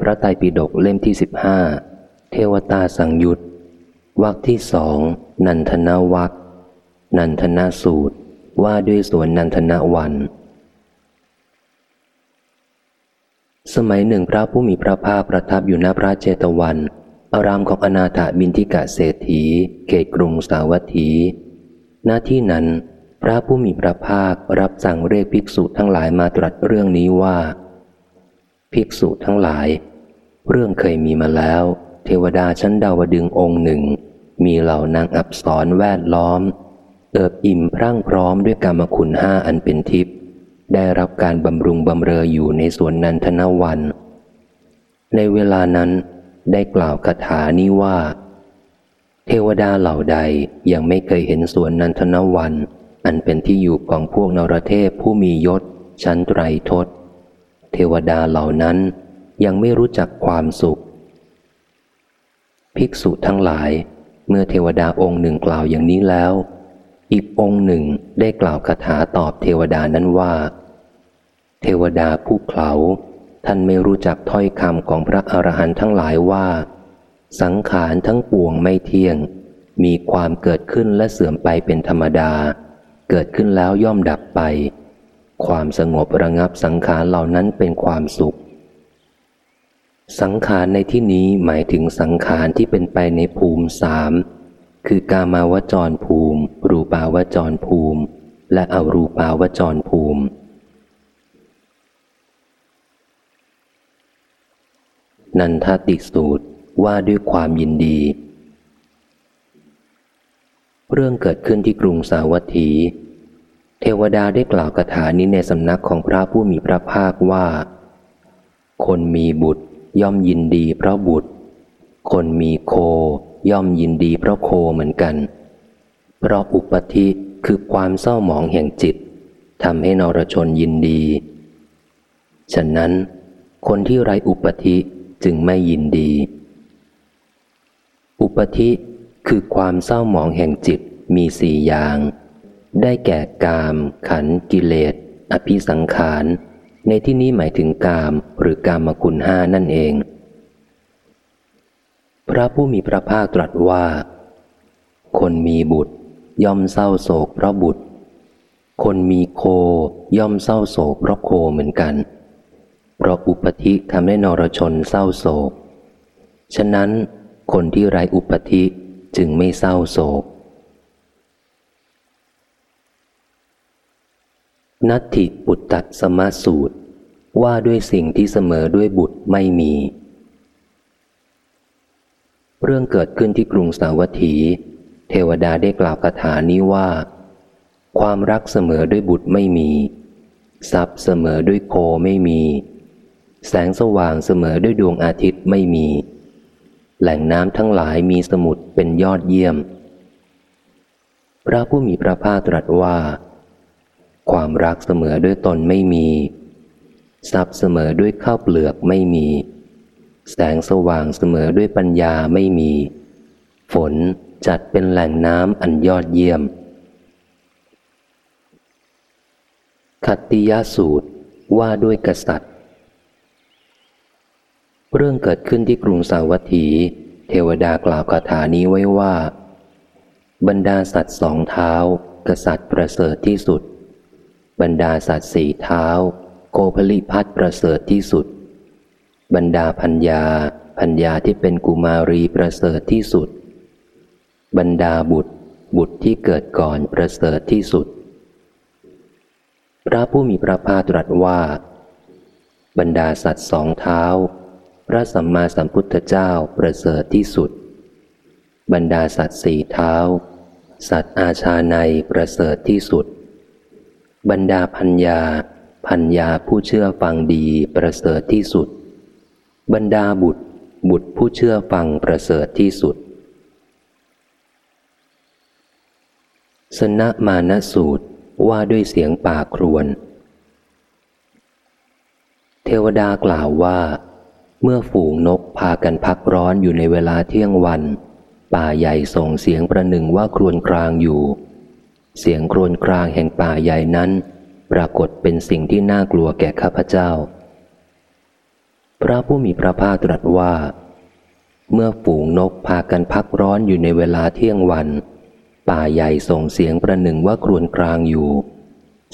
พระไตรปิฎกเล่มที่สิบห้าเทวตาสังยุตวรรคที่สองนันทนาวัคนันทนาสูตรว่าด้วยสวนนันทนาวัน สมัยหนึ่งพระผู้มีพระภาคประทับอยู่ณพระเจตวัน อารามของอนาถบินทิกะเศรษฐี เขตกรุงสาวัตถี หน้าที่นั้น พระผู้มีพระภาครับสั่งเรียกภิกษุทั้งหลายมาตรัสเรื่องนี้ว่า ภิกษุทั้งหลาย เรื่องเคยมีมาแล้ว เทวดาชั้นดาวดึงองค์หนึ่ง มีเหล่านางอับสรแวดล้อม เอิบอิ่มพรั่งพร้อมด้วยกรรมคุณห้าอันเป็นทิพย์ได้รับการบำรุงบำเรออยู่ในสวนนันทนวัน ในเวลานั้นได้กล่าวคาถานี้ว่า เทวดาเหล่าใดยังไม่เคยเห็นสวนนันทนวัน อันเป็นที่อยู่ของพวกนรเทพผู้มียศ ชั้นไตรทศ เทวดาเหล่านั้นยังไม่รู้จักความสุข ภิกษุทั้งหลาย เมื่อเทวดาองค์หนึ่งกล่าวอย่างนี้แล้ว อีกองค์หนึ่งได้กล่าวคาถาตอบเทวดานั้นว่า เทวดาผู้เขา ท่านไม่รู้จักถ้อยคำของพระอรหันต์ทั้งหลายว่า สังขารทั้งปวงไม่เที่ยง มีความเกิดขึ้นและเสื่อมไปเป็นธรรมดา เกิดขึ้นแล้วย่อมดับไป ความสงบระงับสังขารเหล่านั้นเป็นความสุข สังขารในที่นี้หมายถึงสังขารที่เป็นไปในภูมิสามคือกามาวจรภูมิ รูปาวจรภูมิ และอรูปาวจรภูมิ นันทติสูตรว่าด้วยความยินดี เรื่องเกิดขึ้นที่กรุงสาวัตถี เทวดาได้กล่าวคาถานี้ในสำนักของพระผู้มีพระภาคว่า คนมีบุตรย่อมยินดีเพราะบุตร คนมีโคย่อมยินดีเพราะโคเหมือนกัน เพราะอุปธิคือความเศร้าหมองแห่งจิตทำให้นรชนยินดี ฉะนั้น คนที่ไรอุปธิจึงไม่ยินดี อุปธิคือความเศร้าหมองแห่งจิตมีสี่อย่าง ได้แก่กาม ขันกิเลส อภิสังขาร ในที่นี้หมายถึงกามหรือกามคุณห้านั่นเอง พระผู้มีพระภาคตรัสว่า คนมีบุตร ย่อมเศร้าโศกเพราะบุตร คนมีโคย่อมเศร้าโศกเพราะโคเหมือนกัน เพราะอุปธิทำให้นรชนเศร้าโศก ฉะนั้นคนที่ไร้อุปธิจึงไม่เศร้าโศก นัตถิปุตตสมาสูตร ว่าด้วยสิ่งที่เสมอด้วยบุตรไม่มี เรื่องเกิดขึ้นที่กรุงสาวัตถี เทวดาได้กล่าวคาถานี้ว่า ความรักเสมอด้วยบุตรไม่มี ทรัพย์เสมอด้วยโคไม่มี แสงสว่างเสมอด้วยดวงอาทิตย์ไม่มี แหล่งน้ำทั้งหลายมีสมุทรเป็นยอดเยี่ยม พระผู้มีพระภาคตรัสว่า ความรักเสมอด้วยตนไม่มี ทรัพย์เสมอด้วยข้าวเปลือกไม่มี แสงสว่างเสมอด้วยปัญญาไม่มี ฝนจัดเป็นแหล่งน้ำอันยอดเยี่ยมขัตติยสูตรว่าด้วยกษัตริย์ เรื่องเกิดขึ้นที่กรุงสาวัตถี เทวดากล่าวคาถานี้ไว้ว่า บรรดาสัตว์สองเท้า กษัตริย์ประเสริฐที่สุด บรรดาสัตว์สี่เท้า โกพลิพัทประเสริฐที่สุด บรรดาพัญญาพัญญาที่เป็นกุมารีประเสริฐที่สุด บรรดาบุตร บุตรที่เกิดก่อนประเสริฐที่สุด พระผู้มีพระภาคตรัสว่า บรรดาสัตว์สองเท้า พระสัมมาสัมพุทธเจ้าประเสริฐที่สุด บรรดาสัตว์สี่เท้า สัตว์อาชาในประเสริฐที่สุด บรรดาพัญญาพัญญาผู้เชื่อฟังดีประเสริฐที่สุด บรรดาบุตร บุตรผู้เชื่อฟังประเสริฐที่สุด สนะมานสูตรว่าด้วยเสียงป่าครวน เทวดากล่าวว่า เมื่อฝูงนกพากันพักร้อนอยู่ในเวลาเที่ยงวัน ป่าใหญ่ส่งเสียงประหนึ่งว่าครวนกลางอยู่ เสียงครนกลางแห่งป่าใหญ่นั้น ปรากฏเป็นสิ่งที่น่ากลัวแก่ข้าพเจ้า พระผู้มีพระภาคตรัสว่า เมื่อฝูงนกพากันพักร้อนอยู่ในเวลาเที่ยงวัน ป่าใหญ่ส่งเสียงประหนึ่งว่าครวญกลางอยู่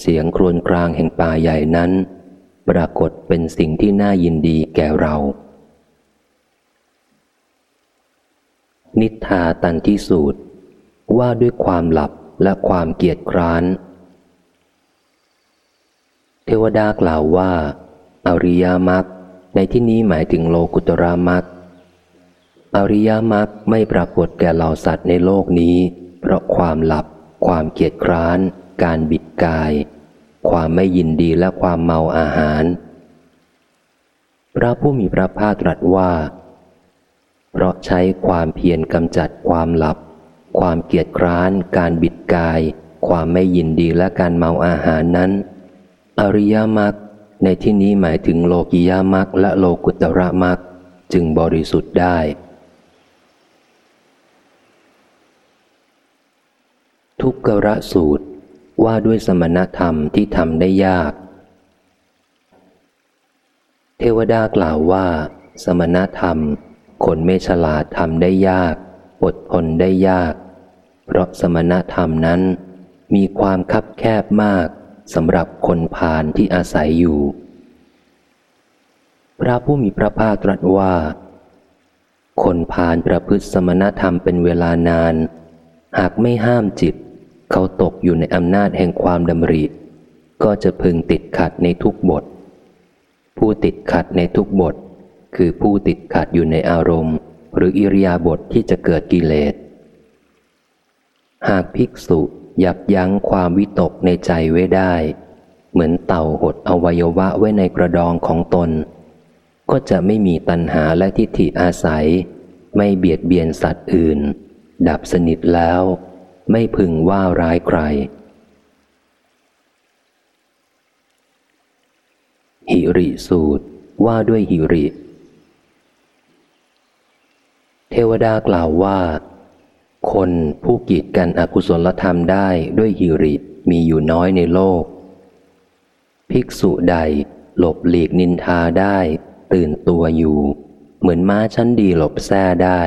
เสียงครวญกลางแห่งป่าใหญ่นั้น ปรากฏเป็นสิ่งที่น่ายินดีแก่เรา นิทาตันที่สูตรว่าด้วยความหลับ และความเกียจคร้าน เทวดากล่าวว่า อริยมรรคในที่นี้หมายถึงโลกุตระมรรคอริยมรรคไม่ปรากฏแก่เหล่าสัตว์ในโลกนี้ เพราะความหลับ ความเกียจคร้าน การบิดกาย ความไม่ยินดีและความเมาอาหาร พระผู้มีพระภาคตรัสว่า เพราะใช้ความเพียรกำจัดความหลับ ความเกียจคร้าน การบิดกาย ความไม่ยินดีและการเมาอาหารนั้น อริยมรรคในที่นี้หมายถึงโลกิยามรรคและโลกุตระมรรคจึงบริสุทธิ์ได้ ทุกขระสูตรว่าด้วยสมณธรรมที่ทำได้ยาก เทวดากล่าวว่า สมณธรรมคนไม่ฉลาดทำได้ยาก อดทนได้ยาก เพราะสมณธรรมนั้นมีความคับแคบมากสำหรับคนพาลที่อาศัยอยู่ พระผู้มีพระภาคตรัสว่า คนพาลประพฤติสมณธรรมเป็นเวลานาน หากไม่ห้ามจิต เขาตกอยู่ในอำนาจแห่งความดำริ ก็จะพึงติดขัดในทุกบท ผู้ติดขัดในทุกบท คือผู้ติดขัดอยู่ในอารมณ์ หรืออิริยาบถทที่จะเกิดกิเลส หากภิกษุยับยั้งความวิตกในใจไว้ได้ เหมือนเต่าหดอวัยวะไว้ในกระดองของตน ก็จะไม่มีตัณหาและทิฏฐิอาศัย ไม่เบียดเบียนสัตว์อื่น ดับสนิทแล้ว ไม่พึงว่าร้ายใคร หิริสูตรว่าด้วยหิริ เทวดากล่าวว่า คนผู้กีดกันอกุศลธรรมได้ด้วยหิริมีอยู่น้อยในโลก ภิกษุใดหลบหลีกนินทาได้ ตื่นตัวอยู่ เหมือนม้าชั้นดีหลบแท้ได้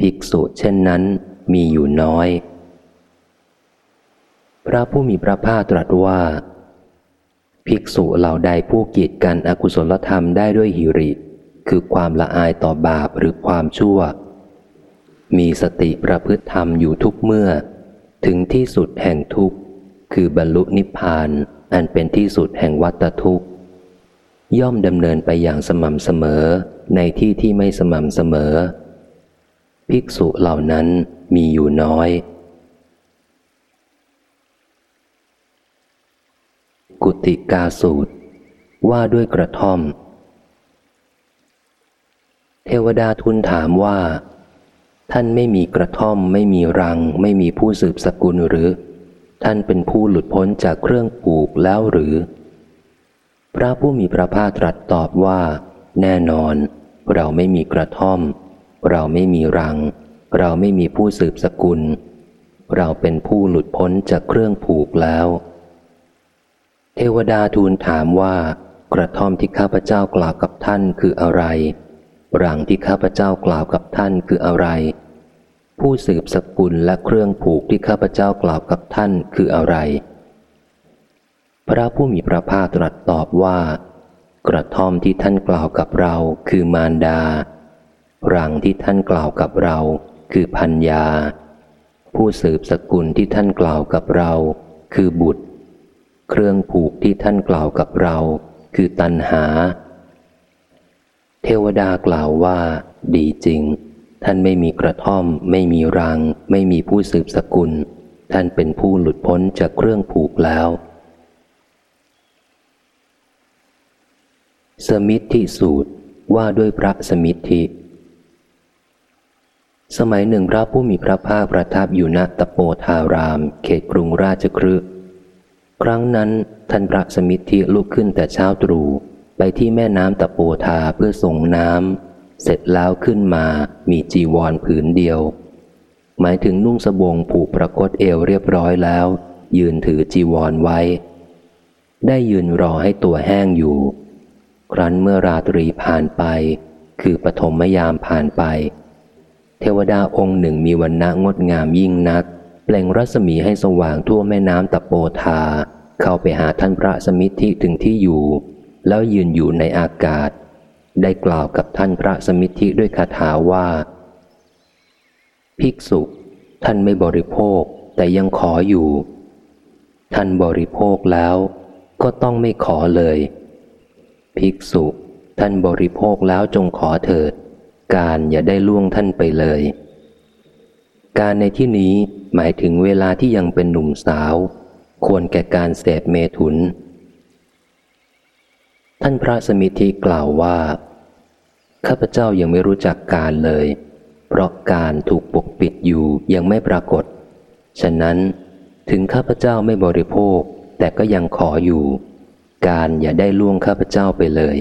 ภิกษุเช่นนั้นมีอยู่น้อย พระผู้มีพระภาคตรัสว่า ภิกษุเหล่าใดผู้กีดกันอกุศลธรรมได้ด้วยหิริ คือความละอายต่อบาปหรือความชั่ว มีสติประพฤติธรรมอยู่ทุกเมื่อ ถึงที่สุดแห่งทุกข์ คือบรรลุนิพพานอันเป็นที่สุดแห่งวัตทุกข์ ย่อมดำเนินไปอย่างสม่ำเสมอในที่ที่ไม่สม่ำเสมอ ภิกษุเหล่านั้นมีอยู่น้อย กุติกาสูตร ว่าด้วยกระท่อม เทวดาทูลถามว่า ท่านไม่มีกระท่อม ไม่มีรัง ไม่มีผู้สืบสกุลหรือ ท่านเป็นผู้หลุดพ้นจากเครื่องปลูกแล้วหรือ พระผู้มีพระภาคตรัสตอบว่า แน่นอน เราไม่มีกระท่อม เราไม่มีรัง เราไม่มีผู้สืบสกุล เราเป็นผู้หลุดพ้นจากเครื่องผูกแล้ว เทวดาทูลถามว่า กระท่อมที่ข้าพเจ้ากล่าวกับท่านคืออะไร รังที่ข้าพเจ้ากล่าวกับท่านคืออะไร ผู้สืบสกุลและเครื่องผูกที่ข้าพเจ้ากล่าวกับท่านคืออะไร พระผู้มีพระภาคตรัสตอบว่า กระท่อมที่ท่านกล่าวกับเราคือมารดา รังที่ท่านกล่าวกับเราคือพัญญา ผู้สืบสกุลที่ท่านกล่าวกับเรา คือบุตร เครื่องผูกที่ท่านกล่าวกับเรา คือตัณหา เทวดากล่าวว่า ดีจริง ท่านไม่มีกระท่อม ไม่มีรัง ไม่มีผู้สืบสกุล ท่านเป็นผู้หลุดพ้นจากเครื่องผูกแล้ว สมิทธิสูตรว่าด้วยพระสมิทธิสมัยหนึ่งพระผู้มีพระภาคประทับอยู่ณตะโปธาราม เขตกรุงราชครืครั้งนั้นท่านพระสมิทธิลุกขึ้นแต่เช้าตรู่ ไปที่แม่น้ำตะโปธาเพื่อส่งน้ำเสร็จแล้วขึ้นมามีจีวรผืนเดียว หมายถึงนุ่งสบงผูกประคตเอวเรียบร้อยแล้ว ยืนถือจีวรไว้ ได้ยืนรอให้ตัวแห้งอยู่ ครั้นเมื่อราตรีผ่านไป คือปฐมยามผ่านไป เทวดาองค์หนึ่งมีวันณะงดงามยิ่งนักเปล่งรัศมีให้สว่างทั่วแม่น้ำตะโปธาเข้าไปหาท่านพระสมิทธิถึงที่อยู่ แล้วยืนอยู่ในอากาศ ได้กล่าวกับท่านพระสมิทธิด้วยคาถาว่า ภิกษุ ท่านไม่บริโภคแต่ยังขออยู่ ท่านบริโภคแล้วก็ต้องไม่ขอเลย ภิกษุ ท่านบริโภคแล้วจงขอเถิด การอย่าได้ล่วงท่านไปเลย การในที่นี้หมายถึงเวลาที่ยังเป็นหนุ่มสาว ควรแก่การเสพเมถุน ท่านพระสมิทธิกล่าวว่า ข้าพเจ้ายังไม่รู้จักการเลย เพราะการถูกปกปิดอยู่ยังไม่ปรากฏ ฉะนั้นถึงข้าพเจ้าไม่บริโภค แต่ก็ยังขออยู่ การอย่าได้ล่วงข้าพเจ้าไปเลย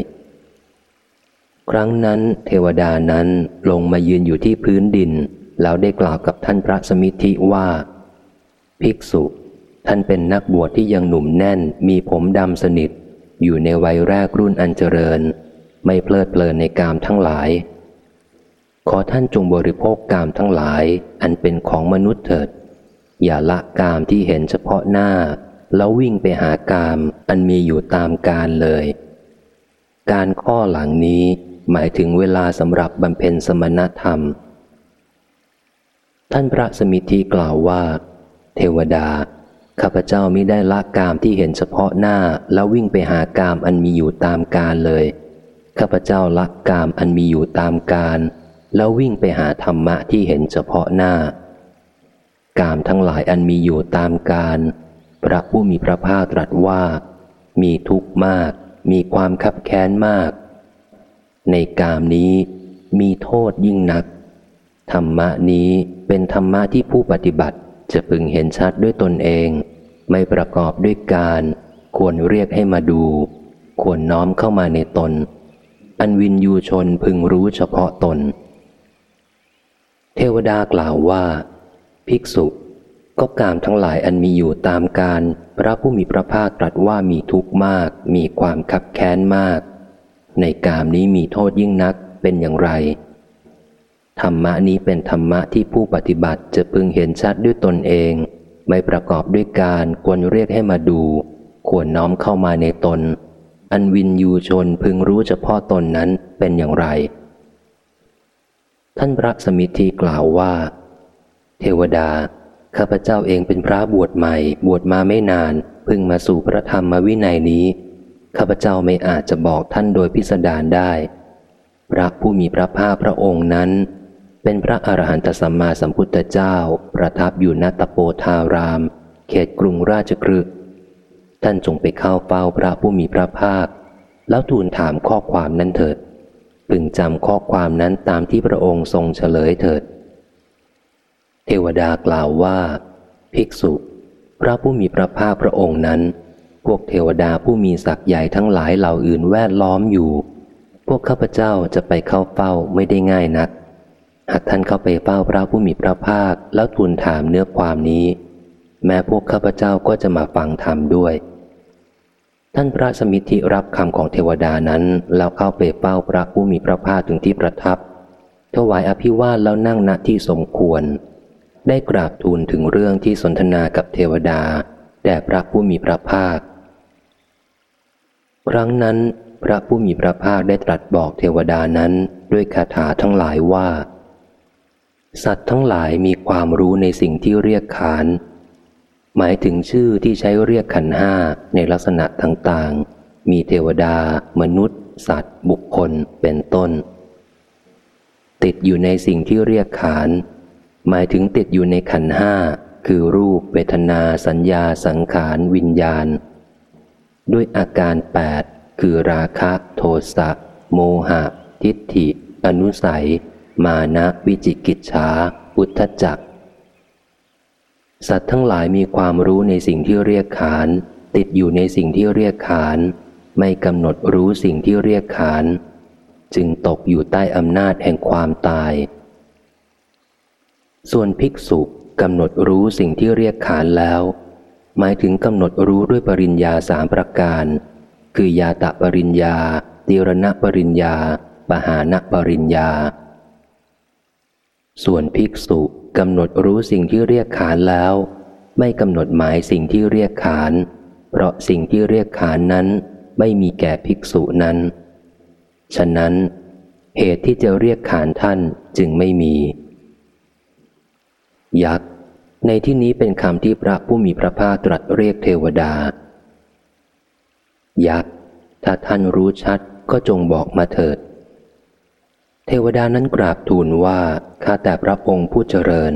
ครั้งนั้นเทวดานั้นลงมายืนอยู่ที่พื้นดิน แล้วได้กล่าวกับท่านพระสมิทธิว่า ภิกษุ ท่านเป็นนักบวชที่ยังหนุ่มแน่นมีผมดำสนิท อยู่ในวัยแรกรุ่นอันเจริญ ไม่เพลิดเพลินในกามทั้งหลาย ขอท่านจงบริโภคกามทั้งหลาย อันเป็นของมนุษย์เถิด อย่าละกามที่เห็นเฉพาะหน้า แล้ววิ่งไปหากามอันมีอยู่ตามการเลย การข้อหลังนี้หมายถึงเวลาสำหรับบำเพ็ญสมณธรรม ท่านพระสมิธิกล่าวว่า เทวดา ข้าพเจ้ามิได้ละกามที่เห็นเฉพาะหน้าแล้ววิ่งไปหากามอันมีอยู่ตามการเลย ข้าพเจ้าละกามอันมีอยู่ตามการแล้ววิ่งไปหาธรรมะที่เห็นเฉพาะหน้า กามทั้งหลายอันมีอยู่ตามการพระผู้มีพระภาคตรัสว่า มีทุกข์มาก มีความคับแค้นมาก ในกามนี้มีโทษยิ่งนัก ธรรมะนี้เป็นธรรมะที่ผู้ปฏิบัติ จะพึงเห็นชัดด้วยตนเอง ไม่ประกอบด้วยการ ควรเรียกให้มาดู ควรน้อมเข้ามาในตน อันวินยูชนพึงรู้เฉพาะตน เทวดากล่าวว่า ภิกษุ ก็กามทั้งหลายอันมีอยู่ตามการ พระผู้มีพระภาคตรัสว่ามีทุกข์มาก มีความคับแค้นมาก ในกามนี้มีโทษยิ่งนักเป็นอย่างไร ธรรมะนี้เป็นธรรมะที่ผู้ปฏิบัติจะพึงเห็นชัดด้วยตนเอง ไม่ประกอบด้วยการควรเรียกให้มาดู ควรน้อมเข้ามาในตน อันวินยูชนพึงรู้เฉพาะตนนั้นเป็นอย่างไร ท่านพระสมิทธิกล่าวว่า เทวดา ข้าพเจ้าเองเป็นพระบวชใหม่ บวชมาไม่นานเพิ่งมาสู่พระธรรมวินัยนี้ ข้าพเจ้าไม่อาจจะบอกท่านโดยพิสดารได้ พระผู้มีพระภาคพระองค์นั้น เป็นพระอรหันตสัมมาสัมพุทธเจ้า ประทับอยู่ณตโปธาราม เขตกรุงราชกฤห์ท่านจงไปเข้าเฝ้าพระผู้มีพระภาค แล้วทูลถามข้อความนั้นเถิดพึงจำข้อความนั้นตามที่พระองค์ทรงเฉลยเถิด เทวดากล่าวว่า ภิกษุ พระผู้มีพระภาคพระองค์นั้น พวกเทวดาผู้มีศักย์ใหญ่ทั้งหลายเหล่าอื่นแวดล้อมอยู่ พวกข้าพเจ้าจะไปเข้าเฝ้าไม่ได้ง่ายนัก หากท่านเข้าไปเฝ้าพระผู้มีพระภาคแล้วทูลถามเนื้อความนี้ แม้พวกข้าพเจ้าก็จะมาฟังธรรมด้วย ท่านพระสมิทธิรับคำของเทวดานั้น แล้วเข้าไปเฝ้าพระผู้มีพระภาคถึงที่ประทับ ถวายอภิวาทแล้วนั่งณที่สมควร ได้กราบทูลถึงเรื่องที่สนทนากับเทวดาแด่พระผู้มีพระภาค ครั้งนั้นพระผู้มีพระภาคได้ตรัสบอกเทวดานั้นด้วยคาถาทั้งหลายว่า สัตว์ทั้งหลายมีความรู้ในสิ่งที่เรียกขาน หมายถึงชื่อที่ใช้เรียกขันห้าในลักษณะต่างๆ มีเทวดา มนุษย์ สัตว์ บุคคล เป็นต้น ติดอยู่ในสิ่งที่เรียกขาน หมายถึงติดอยู่ในขันห้าคือรูป เวทนา สัญญา สังขาร วิญญาณ ด้วยอาการแปดคือราคะ โทสะ โมหะ ทิฏฐิ อนุสัย มานะวิจิกิจฉาอุทธจักสัตว์ทั้งหลายมีความรู้ในสิ่งที่เรียกขาน ติดอยู่ในสิ่งที่เรียกขาน ไม่กำหนดรู้สิ่งที่เรียกขาน จึงตกอยู่ใต้อำนาจแห่งความตาย ส่วนภิกษุกำหนดรู้สิ่งที่เรียกขานแล้ว หมายถึงกำหนดรู้ด้วยปริญญาสามประการ คือยาตะปริญญาติรณะปริญญา ปหานปริญญา ส่วนภิกษุกำหนดรู้สิ่งที่เรียกขานแล้ว ไม่กำหนดหมายสิ่งที่เรียกขาน เพราะสิ่งที่เรียกขานนั้นไม่มีแก่ภิกษุนั้น ฉะนั้น เหตุที่จะเรียกขานท่านจึงไม่มี ยักษ์ ในที่นี้เป็นคำที่พระผู้มีพระภาคตรัสเรียกเทวดา ยักษ์ ถ้าท่านรู้ชัดก็จงบอกมาเถิด เทวดานั้นกราบทูลว่า ข้าแต่พระองค์ผู้เจริญ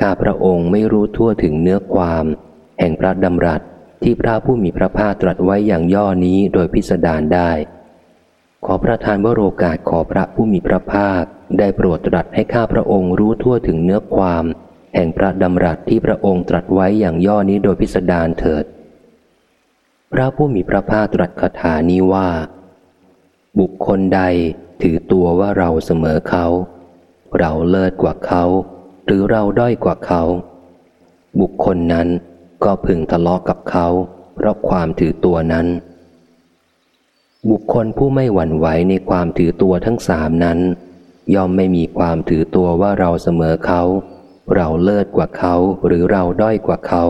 ข้าพระองค์ไม่รู้ทั่วถึงเนื้อความ แห่งพระดำรัสที่พระผู้มีพระภาคตรัสไว้อย่างย่อนี้โดยพิสดารได้ ขอประทานวโรกาสขอพระผู้มีพระภาคได้โปรดตรัสให้ข้าพระองค์รู้ทั่วถึงเนื้อความ แห่งพระดำรัสที่พระองค์ตรัสไว้อย่างย่อนี้โดยพิสดารเถิด พระผู้มีพระภาคตรัสคาถานี้ว่า บุคคลใดถือตัวว่าเราเสมอเขา เราเลิศกว่าเขา หรือเราด้อยกว่าเขา บุคคลนั้นก็พึงทะเลาะกับเขา เพราะความถือตัวนั้น บุคคลผู้ไม่หวั่นไหวในความถือตัวทั้งสามนั้น ย่อมไม่มีความถือตัวว่าเราเสมอเขา เราเลิศกว่าเขาหรือเราด้อยกว่าเขา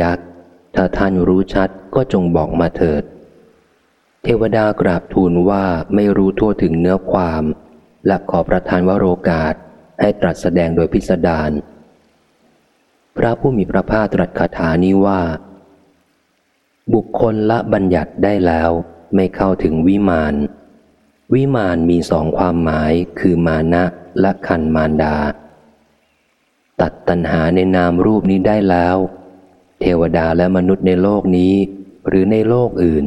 ยักษ์ถ้าท่านรู้ชัดก็จงบอกมาเถิด เทวดากราบทูลว่าไม่รู้ทั่วถึงเนื้อความ และขอประทานวโรกาสให้ตรัสแสดงโดยพิสดารพระผู้มีพระภาคตรัสคาถานี้ว่า บุคคลละบัญญัติได้แล้ว ไม่เข้าถึงวิมานวิมานมีสองความหมายคือมานะและคันมารดา ตัดตัณหาในนามรูปนี้ได้แล้ว เทวดาและมนุษย์ในโลกนี้ หรือในโลกอื่น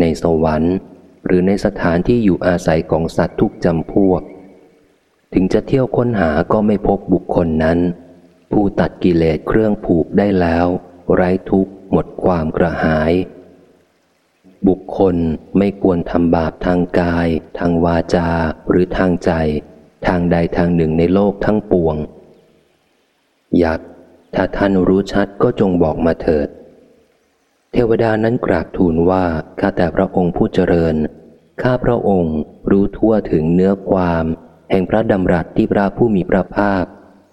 ในสวรรค์ หรือในสถานที่อยู่อาศัยของสัตว์ทุกจำพวก ถึงจะเที่ยวค้นหาก็ไม่พบบุคคลนั้น ผู้ตัดกิเลสเครื่องผูกได้แล้ว ไร้ทุกข์หมดความกระหาย บุคคลไม่ควรทำบาปทางกาย ทางวาจา หรือทางใจ ทางใดทางหนึ่งในโลกทั้งปวงอยากถ้าท่านรู้ชัดก็จงบอกมาเถิด เทวดานั้นกราบทูลว่าข้าแต่พระองค์ผู้เจริญ ข้าพระองค์รู้ทั่วถึงเนื้อความ แห่งพระดำรัสที่พระผู้มีพระภาค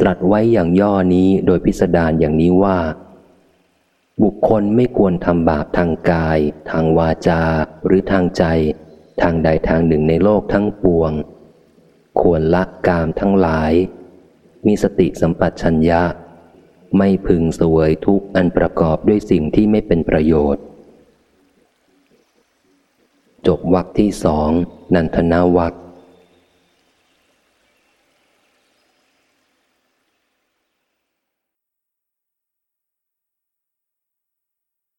ตรัสไว้อย่างย่อนี้โดยพิสดารอย่างนี้ว่า บุคคลไม่ควรทำบาปทางกาย ทางวาจา หรือทางใจ ทางใดทางหนึ่งในโลกทั้งปวง ควรละกามทั้งหลาย มีสติสัมปชัญญะ ไม่พึงสวยทุกอันประกอบด้วยสิ่งที่ไม่เป็นประโยชน์ จบวรรคที่สองนันทนาวัรค